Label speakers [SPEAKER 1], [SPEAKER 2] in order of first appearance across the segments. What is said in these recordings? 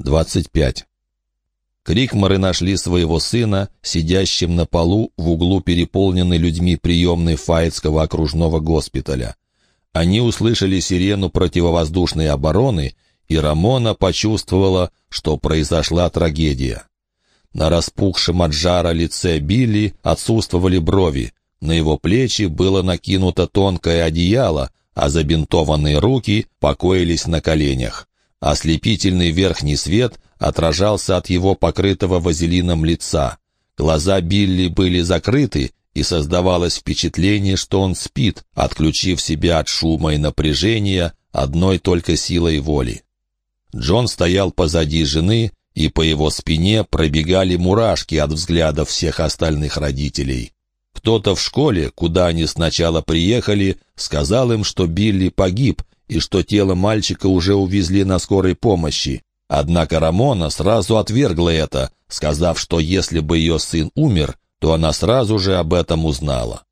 [SPEAKER 1] 25. Крикмары нашли своего сына, сидящим на полу в углу переполненной людьми приемной Фаетского окружного госпиталя. Они услышали сирену противовоздушной обороны, и Рамона почувствовала, что произошла трагедия. На распухшем от жара лице Билли отсутствовали брови, на его плечи было накинуто тонкое одеяло, а забинтованные руки покоились на коленях. Ослепительный верхний свет отражался от его покрытого вазелином лица. Глаза Билли были закрыты, и создавалось впечатление, что он спит, отключив себя от шума и напряжения одной только силой воли. Джон стоял позади жены, и по его спине пробегали мурашки от взгляда всех остальных родителей. Кто-то в школе, куда они сначала приехали, сказал им, что Билли погиб, и что тело мальчика уже увезли на скорой помощи. Однако Рамона сразу отвергла это, сказав, что если бы ее сын умер, то она сразу же об этом узнала.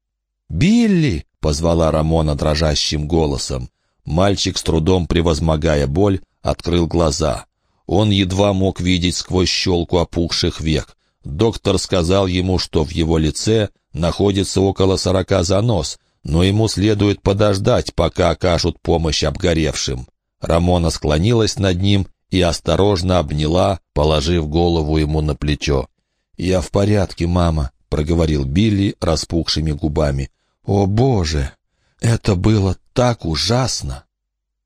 [SPEAKER 1] «Билли!» — позвала Рамона дрожащим голосом. Мальчик, с трудом превозмогая боль, открыл глаза. Он едва мог видеть сквозь щелку опухших век. Доктор сказал ему, что в его лице находится около сорока занос, но ему следует подождать, пока окажут помощь обгоревшим. Рамона склонилась над ним и осторожно обняла, положив голову ему на плечо. «Я в порядке, мама», — проговорил Билли распухшими губами. «О, Боже! Это было так ужасно!»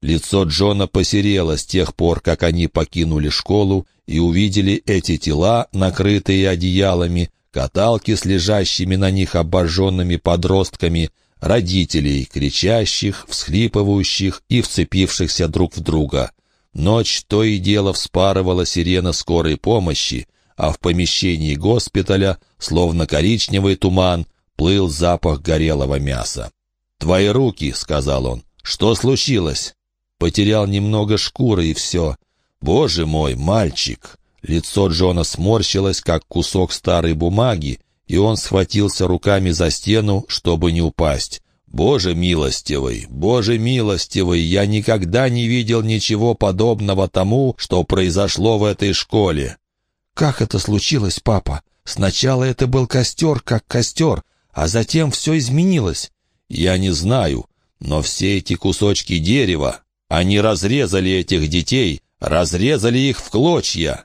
[SPEAKER 1] Лицо Джона посерело с тех пор, как они покинули школу и увидели эти тела, накрытые одеялами, каталки с лежащими на них обожженными подростками, родителей, кричащих, всхлипывающих и вцепившихся друг в друга. Ночь то и дело вспарывала сирена скорой помощи, а в помещении госпиталя, словно коричневый туман, плыл запах горелого мяса. «Твои руки», — сказал он, — «что случилось?» Потерял немного шкуры и все. «Боже мой, мальчик!» Лицо Джона сморщилось, как кусок старой бумаги, и он схватился руками за стену, чтобы не упасть. «Боже милостивый, Боже милостивый, я никогда не видел ничего подобного тому, что произошло в этой школе». «Как это случилось, папа? Сначала это был костер, как костер, а затем все изменилось». «Я не знаю, но все эти кусочки дерева, они разрезали этих детей, разрезали их в клочья».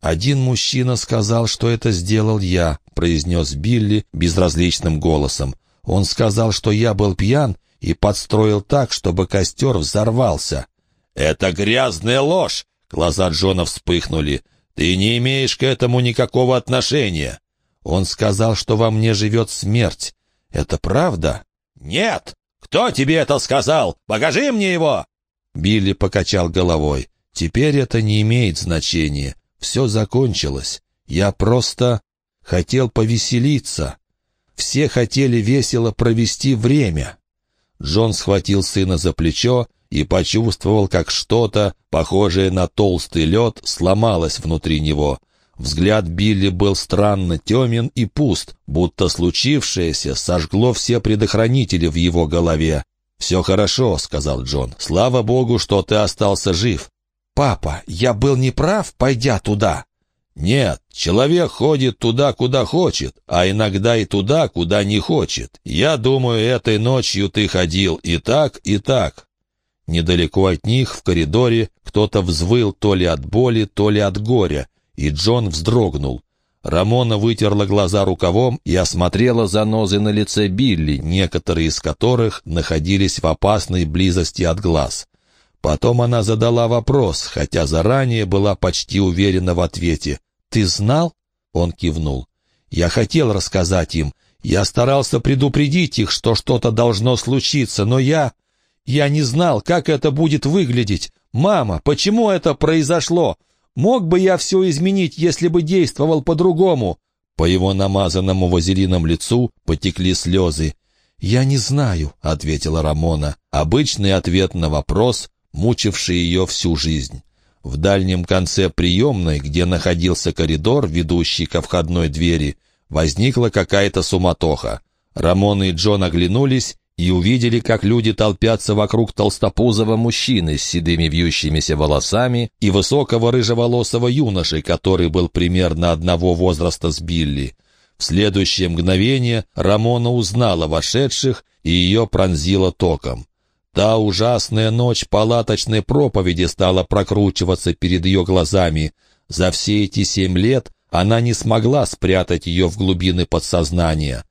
[SPEAKER 1] «Один мужчина сказал, что это сделал я», — произнес Билли безразличным голосом. «Он сказал, что я был пьян и подстроил так, чтобы костер взорвался». «Это грязная ложь!» — глаза Джона вспыхнули. «Ты не имеешь к этому никакого отношения». «Он сказал, что во мне живет смерть. Это правда?» «Нет! Кто тебе это сказал? Покажи мне его!» Билли покачал головой. «Теперь это не имеет значения. Все закончилось. Я просто хотел повеселиться. Все хотели весело провести время. Джон схватил сына за плечо и почувствовал, как что-то, похожее на толстый лед, сломалось внутри него. Взгляд Билли был странно темен и пуст, будто случившееся сожгло все предохранители в его голове. «Все хорошо», — сказал Джон. «Слава богу, что ты остался жив. «Папа, я был неправ, пойдя туда?» «Нет, человек ходит туда, куда хочет, а иногда и туда, куда не хочет. Я думаю, этой ночью ты ходил и так, и так». Недалеко от них, в коридоре, кто-то взвыл то ли от боли, то ли от горя, и Джон вздрогнул. Рамона вытерла глаза рукавом и осмотрела занозы на лице Билли, некоторые из которых находились в опасной близости от глаз. Потом она задала вопрос, хотя заранее была почти уверена в ответе. «Ты знал?» Он кивнул. «Я хотел рассказать им. Я старался предупредить их, что что-то должно случиться, но я... Я не знал, как это будет выглядеть. Мама, почему это произошло? Мог бы я все изменить, если бы действовал по-другому?» По его намазанному вазелином лицу потекли слезы. «Я не знаю», — ответила Рамона. Обычный ответ на вопрос, мучивший ее всю жизнь. В дальнем конце приемной, где находился коридор, ведущий ко входной двери, возникла какая-то суматоха. Рамон и Джон оглянулись и увидели, как люди толпятся вокруг толстопузого мужчины с седыми вьющимися волосами и высокого рыжеволосого юноши, который был примерно одного возраста с Билли. В следующее мгновение Рамона узнала вошедших, и ее пронзило током. Та ужасная ночь палаточной проповеди стала прокручиваться перед ее глазами. За все эти семь лет она не смогла спрятать ее в глубины подсознания.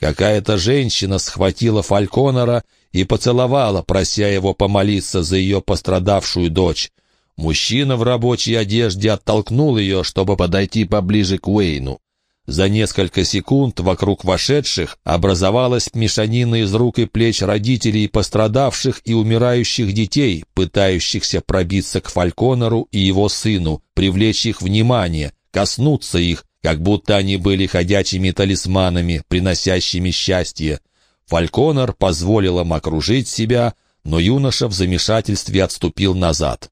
[SPEAKER 1] Какая-то женщина схватила Фальконора и поцеловала, прося его помолиться за ее пострадавшую дочь. Мужчина в рабочей одежде оттолкнул ее, чтобы подойти поближе к Уэйну. За несколько секунд вокруг вошедших образовалась мешанина из рук и плеч родителей пострадавших и умирающих детей, пытающихся пробиться к Фальконору и его сыну, привлечь их внимание, коснуться их, как будто они были ходячими талисманами, приносящими счастье. Фальконор позволил им окружить себя, но юноша в замешательстве отступил назад.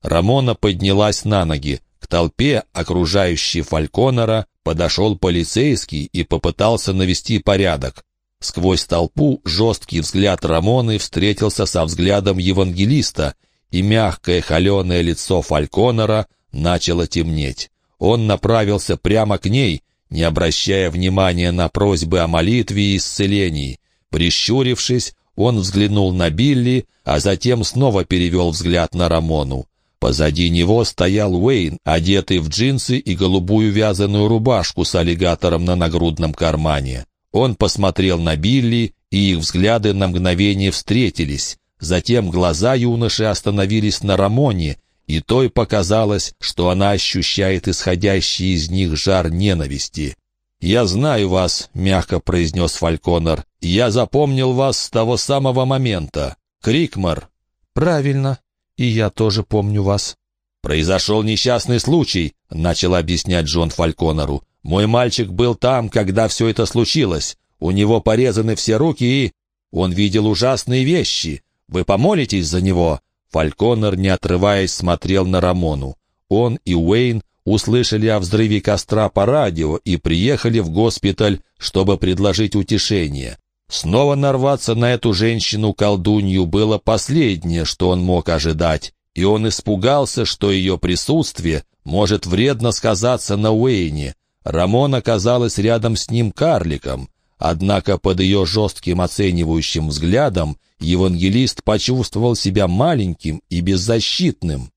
[SPEAKER 1] Рамона поднялась на ноги. К толпе, окружающей Фальконора, подошел полицейский и попытался навести порядок. Сквозь толпу жесткий взгляд Рамоны встретился со взглядом евангелиста, и мягкое холеное лицо Фальконора начало темнеть. Он направился прямо к ней, не обращая внимания на просьбы о молитве и исцелении. Прищурившись, он взглянул на Билли, а затем снова перевел взгляд на Рамону. Позади него стоял Уэйн, одетый в джинсы и голубую вязаную рубашку с аллигатором на нагрудном кармане. Он посмотрел на Билли, и их взгляды на мгновение встретились. Затем глаза юноши остановились на Рамоне, и той показалось, что она ощущает исходящий из них жар ненависти. «Я знаю вас», — мягко произнес Фальконор. «Я запомнил вас с того самого момента. Крикмар».
[SPEAKER 2] «Правильно. И я тоже помню вас».
[SPEAKER 1] «Произошел несчастный случай», — начал объяснять Джон Фальконору. «Мой мальчик был там, когда все это случилось. У него порезаны все руки и...» «Он видел ужасные вещи. Вы помолитесь за него?» Фальконер, не отрываясь, смотрел на Рамону. Он и Уэйн услышали о взрыве костра по радио и приехали в госпиталь, чтобы предложить утешение. Снова нарваться на эту женщину-колдунью было последнее, что он мог ожидать, и он испугался, что ее присутствие может вредно сказаться на Уэйне. Рамон оказалась рядом с ним карликом. Однако под ее жестким оценивающим взглядом евангелист почувствовал себя маленьким и беззащитным.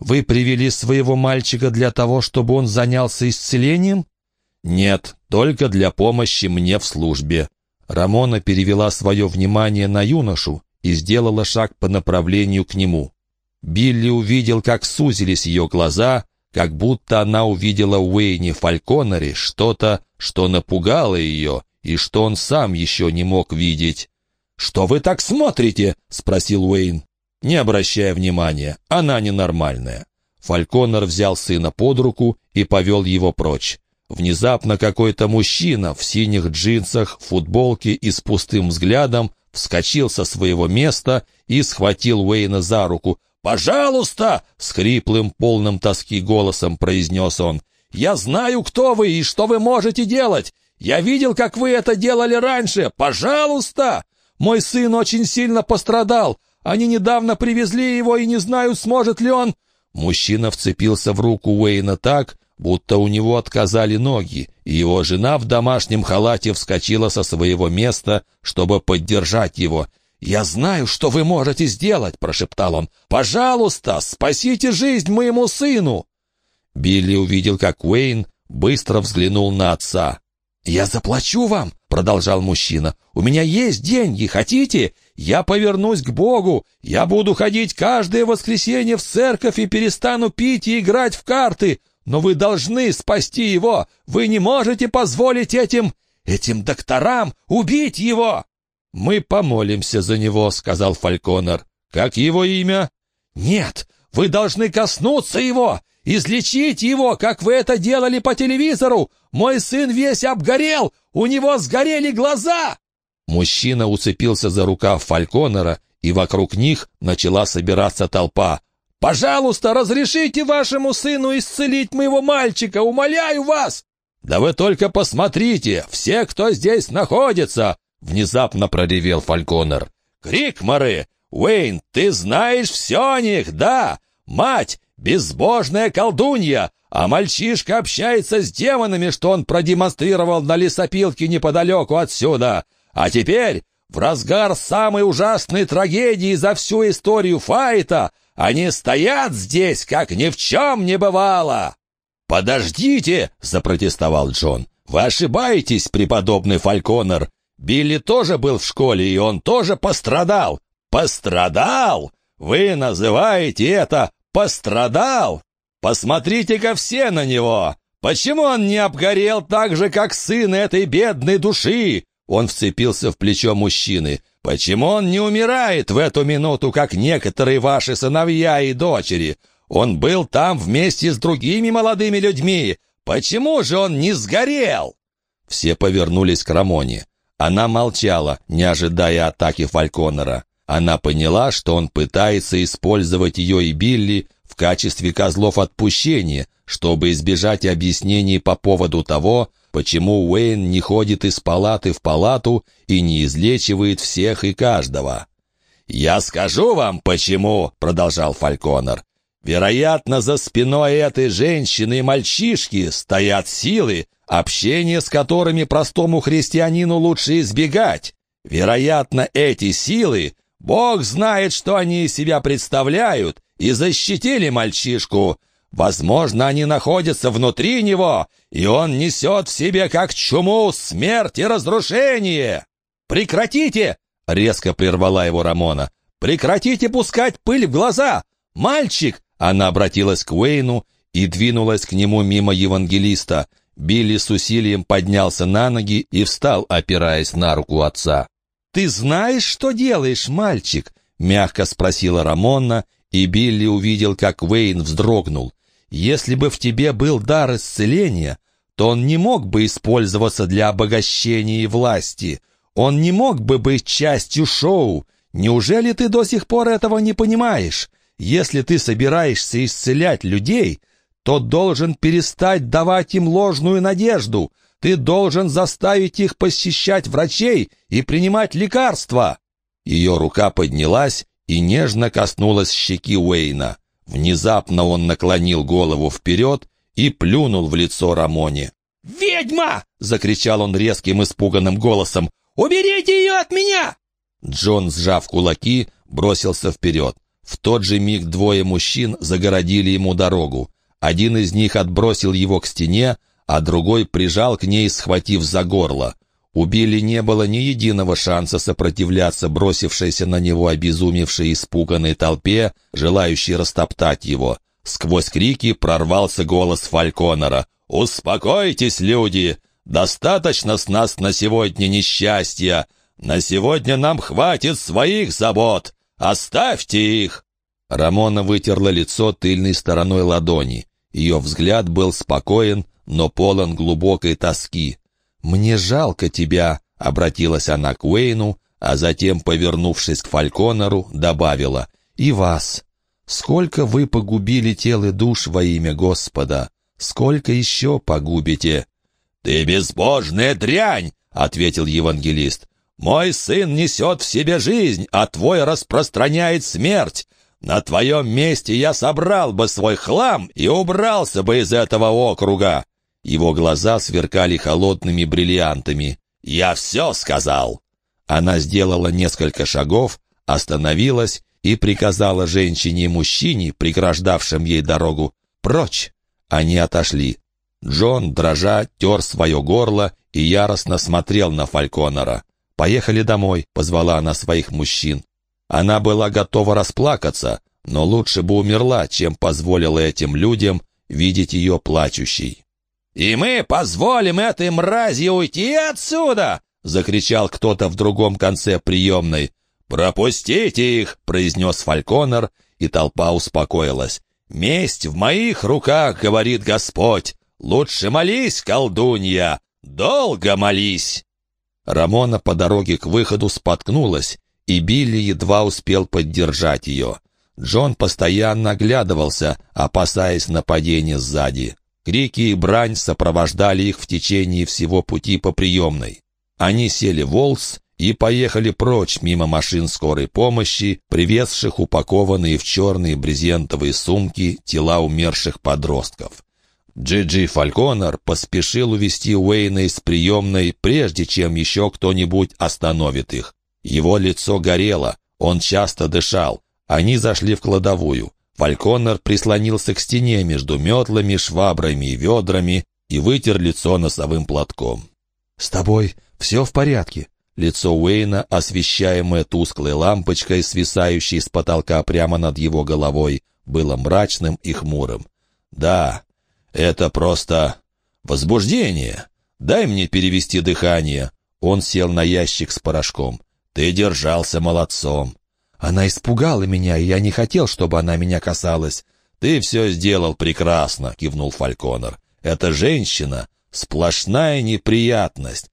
[SPEAKER 2] «Вы привели своего мальчика для того, чтобы он занялся исцелением?»
[SPEAKER 1] «Нет, только для помощи мне в службе». Рамона перевела свое внимание на юношу и сделала шаг по направлению к нему. Билли увидел, как сузились ее глаза, как будто она увидела в Уэйне что-то, что напугало ее, и что он сам еще не мог видеть. «Что вы так смотрите?» — спросил Уэйн. Не обращая внимания, она ненормальная. Фальконер взял сына под руку и повел его прочь. Внезапно какой-то мужчина в синих джинсах, футболке и с пустым взглядом вскочил со своего места и схватил Уэйна за руку. «Пожалуйста!» — с хриплым, полным тоски голосом произнес он. «Я знаю, кто вы и что вы можете делать! Я видел, как вы это делали раньше! Пожалуйста! Мой сын очень сильно пострадал! Они недавно привезли его и не знают, сможет ли он...» Мужчина вцепился в руку Уэйна так, будто у него отказали ноги, и его жена в домашнем халате вскочила со своего места, чтобы поддержать его. «Я знаю, что вы можете сделать», — прошептал он. «Пожалуйста, спасите жизнь моему сыну!» Билли увидел, как Уэйн быстро взглянул на отца. «Я заплачу вам», — продолжал мужчина. «У меня есть деньги, хотите? Я повернусь к Богу. Я буду ходить каждое воскресенье в церковь и перестану пить и играть в карты. Но вы должны спасти его. Вы не можете позволить этим... этим докторам убить его!» «Мы помолимся за него», — сказал Фальконер. «Как его имя?» «Нет, вы должны коснуться его. Излечить его, как вы это делали по телевизору! Мой сын весь обгорел! У него сгорели глаза!» Мужчина уцепился за рукав Фальконера, и вокруг них начала собираться толпа. «Пожалуйста, разрешите вашему сыну исцелить моего мальчика! Умоляю вас!» «Да вы только посмотрите! Все, кто здесь находится!» Внезапно проревел Фальконер. «Крикмары! Уэйн, ты знаешь все о них, да? Мать, безбожная колдунья, а мальчишка общается с демонами, что он продемонстрировал на лесопилке неподалеку отсюда. А теперь, в разгар самой ужасной трагедии за всю историю Файта, они стоят здесь, как ни в чем не бывало!» «Подождите!» — запротестовал Джон. «Вы ошибаетесь, преподобный Фальконер. Билли тоже был в школе, и он тоже пострадал. Пострадал? Вы называете это «пострадал»? Посмотрите-ка все на него! Почему он не обгорел так же, как сын этой бедной души?» Он вцепился в плечо мужчины. «Почему он не умирает в эту минуту, как некоторые ваши сыновья и дочери? Он был там вместе с другими молодыми людьми. Почему же он не сгорел?» Все повернулись к Рамоне. Она молчала, не ожидая атаки Фальконера. Она поняла, что он пытается использовать ее и Билли в качестве козлов отпущения, чтобы избежать объяснений по поводу того, почему Уэйн не ходит из палаты в палату и не излечивает всех и каждого. «Я скажу вам, почему», — продолжал Фальконер. «Вероятно, за спиной этой женщины и мальчишки стоят силы, общение с которыми простому христианину лучше избегать. Вероятно, эти силы, Бог знает, что они из себя представляют, и защитили мальчишку. Возможно, они находятся внутри него, и он несет в себе как чуму смерть и разрушение. «Прекратите!» — резко прервала его Рамона. «Прекратите пускать пыль в глаза! Мальчик!» Она обратилась к Уэйну и двинулась к нему мимо евангелиста. Билли с усилием поднялся на ноги и встал, опираясь на руку отца. «Ты знаешь, что делаешь, мальчик?» — мягко спросила Рамонна, и Билли увидел, как Уэйн вздрогнул. «Если бы в тебе был дар исцеления, то он не мог бы использоваться для обогащения и власти. Он не мог бы быть частью шоу. Неужели ты до сих пор этого не понимаешь? Если ты собираешься исцелять людей, то должен перестать давать им ложную надежду. Ты должен заставить их посещать врачей и принимать лекарства». Ее рука поднялась и нежно коснулась щеки Уэйна. Внезапно он наклонил голову вперед и плюнул в лицо Рамоне. «Ведьма!» — закричал он резким испуганным голосом. «Уберите ее от меня!» Джон, сжав кулаки, бросился вперед. В тот же миг двое мужчин загородили ему дорогу. Один из них отбросил его к стене, а другой прижал к ней, схватив за горло. У Билли не было ни единого шанса сопротивляться бросившейся на него обезумевшей испуганной толпе, желающей растоптать его. Сквозь крики прорвался голос Фальконора. «Успокойтесь, люди! Достаточно с нас на сегодня несчастья! На сегодня нам хватит своих забот! Оставьте их!» Рамона вытерла лицо тыльной стороной ладони. Ее взгляд был спокоен, но полон глубокой тоски. «Мне жалко тебя», — обратилась она к Уэйну, а затем, повернувшись к Фальконору, добавила, «И вас. Сколько вы погубили тел и душ во имя Господа? Сколько еще погубите?» «Ты безбожная дрянь!» — ответил евангелист. «Мой сын несет в себе жизнь, а твой распространяет смерть. На твоем месте я собрал бы свой хлам и убрался бы из этого округа». Его глаза сверкали холодными бриллиантами. «Я все сказал!» Она сделала несколько шагов, остановилась и приказала женщине и мужчине, преграждавшим ей дорогу, «Прочь!» Они отошли. Джон, дрожа, тер свое горло и яростно смотрел на Фальконора. «Поехали домой», — позвала она своих мужчин. Она была готова расплакаться, но лучше бы умерла, чем позволила этим людям видеть ее плачущей. «И мы позволим этой мрази уйти отсюда!» — закричал кто-то в другом конце приемной. «Пропустите их!» — произнес Фальконер, и толпа успокоилась. «Месть в моих руках, — говорит Господь. Лучше молись, колдунья, долго молись!» Рамона по дороге к выходу споткнулась и Билли едва успел поддержать ее. Джон постоянно оглядывался, опасаясь нападения сзади. Крики и брань сопровождали их в течение всего пути по приемной. Они сели в Волс и поехали прочь мимо машин скорой помощи, привезших упакованные в черные брезентовые сумки тела умерших подростков. Джиджи Фальконер поспешил увести Уэйна из приемной, прежде чем еще кто-нибудь остановит их. Его лицо горело, он часто дышал. Они зашли в кладовую. Фальконер прислонился к стене между метлами, швабрами и ведрами и вытер лицо носовым платком.
[SPEAKER 2] «С тобой все в порядке?»
[SPEAKER 1] Лицо Уэйна, освещаемое тусклой лампочкой, свисающей с потолка прямо над его головой, было мрачным и хмурым. «Да, это просто возбуждение. Дай мне перевести дыхание». Он сел на ящик с порошком. «Ты держался молодцом».
[SPEAKER 2] «Она испугала меня, и я не хотел, чтобы она меня касалась».
[SPEAKER 1] «Ты все сделал прекрасно», — кивнул Фальконор. «Эта женщина — сплошная неприятность.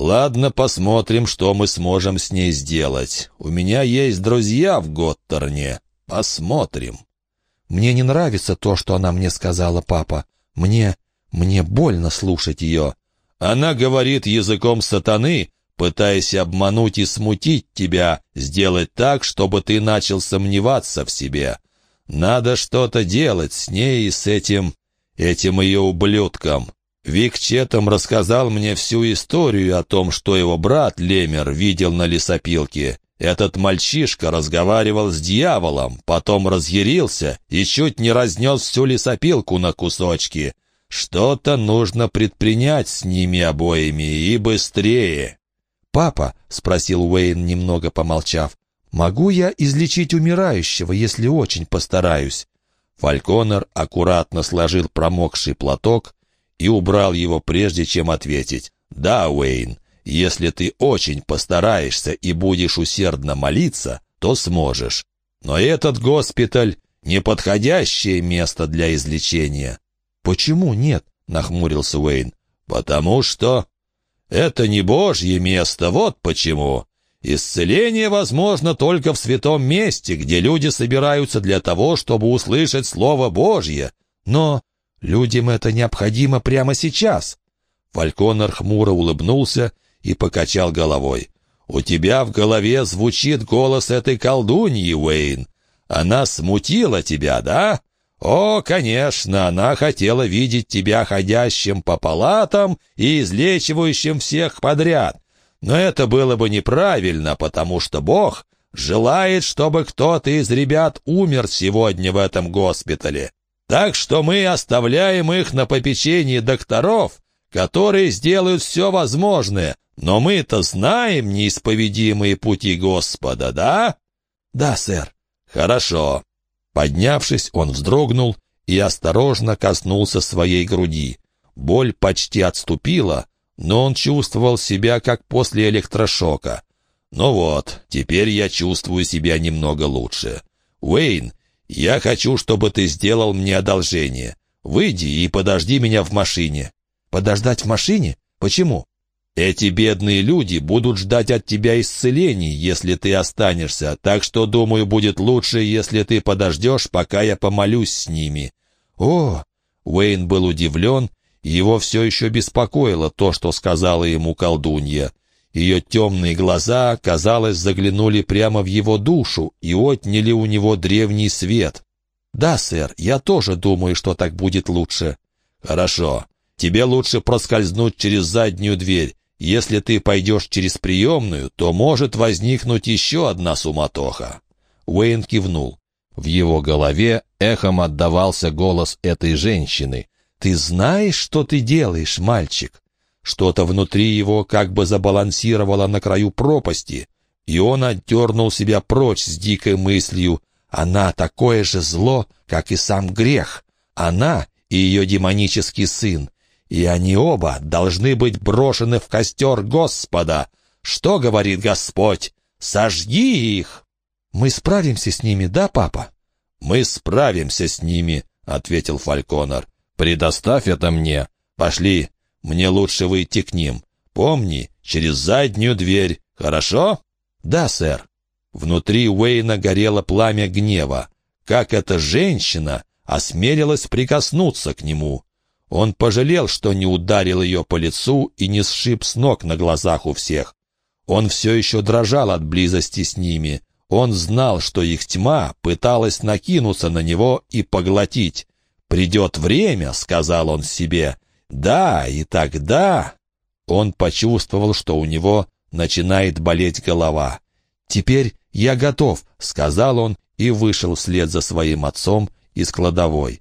[SPEAKER 1] «Ладно, посмотрим, что мы сможем с ней сделать. У меня есть друзья в Готтерне. Посмотрим».
[SPEAKER 2] «Мне не нравится то, что она мне сказала, папа. Мне... мне больно слушать ее».
[SPEAKER 1] «Она говорит языком сатаны, пытаясь обмануть и смутить тебя, сделать так, чтобы ты начал сомневаться в себе. Надо что-то делать с ней и с этим... этим ее ублюдком. Вик Четом рассказал мне всю историю о том, что его брат Лемер видел на лесопилке. Этот мальчишка разговаривал с дьяволом, потом разъярился и чуть не разнес всю лесопилку на кусочки. Что-то нужно предпринять с ними обоими и быстрее.
[SPEAKER 2] «Папа», — спросил Уэйн, немного помолчав, — «могу я излечить умирающего, если очень постараюсь?»
[SPEAKER 1] Фальконер аккуратно сложил промокший платок и убрал его прежде, чем ответить. «Да, Уэйн, если ты очень постараешься и будешь усердно молиться, то сможешь. Но этот госпиталь — неподходящее место для излечения».
[SPEAKER 2] «Почему нет?» — нахмурился Уэйн.
[SPEAKER 1] «Потому что это не Божье место, вот почему. Исцеление возможно только в святом месте, где люди собираются для того, чтобы услышать Слово Божье.
[SPEAKER 2] Но Людям это необходимо прямо сейчас».
[SPEAKER 1] Фальконер хмуро улыбнулся и покачал головой. «У тебя в голове звучит голос этой колдуньи, Уэйн. Она смутила тебя, да? О, конечно, она хотела видеть тебя ходящим по палатам и излечивающим всех подряд. Но это было бы неправильно, потому что Бог желает, чтобы кто-то из ребят умер сегодня в этом госпитале. Так что мы оставляем их на попечении докторов, которые сделают все возможное, но мы-то знаем неисповедимые пути Господа, да?
[SPEAKER 2] Да, сэр.
[SPEAKER 1] Хорошо. Поднявшись, он вздрогнул и осторожно коснулся своей груди. Боль почти отступила, но он чувствовал себя как после электрошока. Ну вот, теперь я чувствую себя немного лучше. Уэйн, «Я хочу, чтобы ты сделал мне одолжение. Выйди и подожди меня в машине».
[SPEAKER 2] «Подождать в машине? Почему?»
[SPEAKER 1] «Эти бедные люди будут ждать от тебя исцелений, если ты останешься, так что, думаю, будет лучше, если ты подождешь, пока я помолюсь с ними».
[SPEAKER 2] «О!»
[SPEAKER 1] Уэйн был удивлен, его все еще беспокоило то, что сказала ему колдунья. Ее темные глаза, казалось, заглянули прямо в его душу и отняли у него древний свет.
[SPEAKER 2] «Да, сэр, я тоже думаю, что так будет лучше».
[SPEAKER 1] «Хорошо. Тебе лучше проскользнуть через заднюю дверь. Если ты пойдешь через приемную, то может возникнуть еще одна суматоха». Уэйн кивнул. В его голове эхом отдавался голос этой женщины.
[SPEAKER 2] «Ты знаешь, что ты делаешь, мальчик? Что-то внутри его как бы забалансировало на краю пропасти, и он отдернул себя прочь с дикой мыслью «Она такое же зло, как и сам грех. Она и ее демонический сын. И они оба должны быть брошены в костер Господа. Что говорит Господь? Сожги их!» «Мы справимся с ними, да, папа?»
[SPEAKER 1] «Мы справимся с ними», — ответил Фальконор. «Предоставь это мне. Пошли, мне лучше выйти к ним. Помни, через заднюю дверь, хорошо?»
[SPEAKER 2] «Да, сэр».
[SPEAKER 1] Внутри Уэйна горело пламя гнева. Как эта женщина осмелилась прикоснуться к нему. Он пожалел, что не ударил ее по лицу и не сшиб с ног на глазах у всех. Он все еще дрожал от близости с ними. Он знал, что их тьма пыталась накинуться на него и поглотить. «Придет время», — сказал он себе. «Да, и тогда...» Он почувствовал, что у него начинает болеть голова. «Теперь я готов», — сказал он и вышел вслед за своим отцом из кладовой.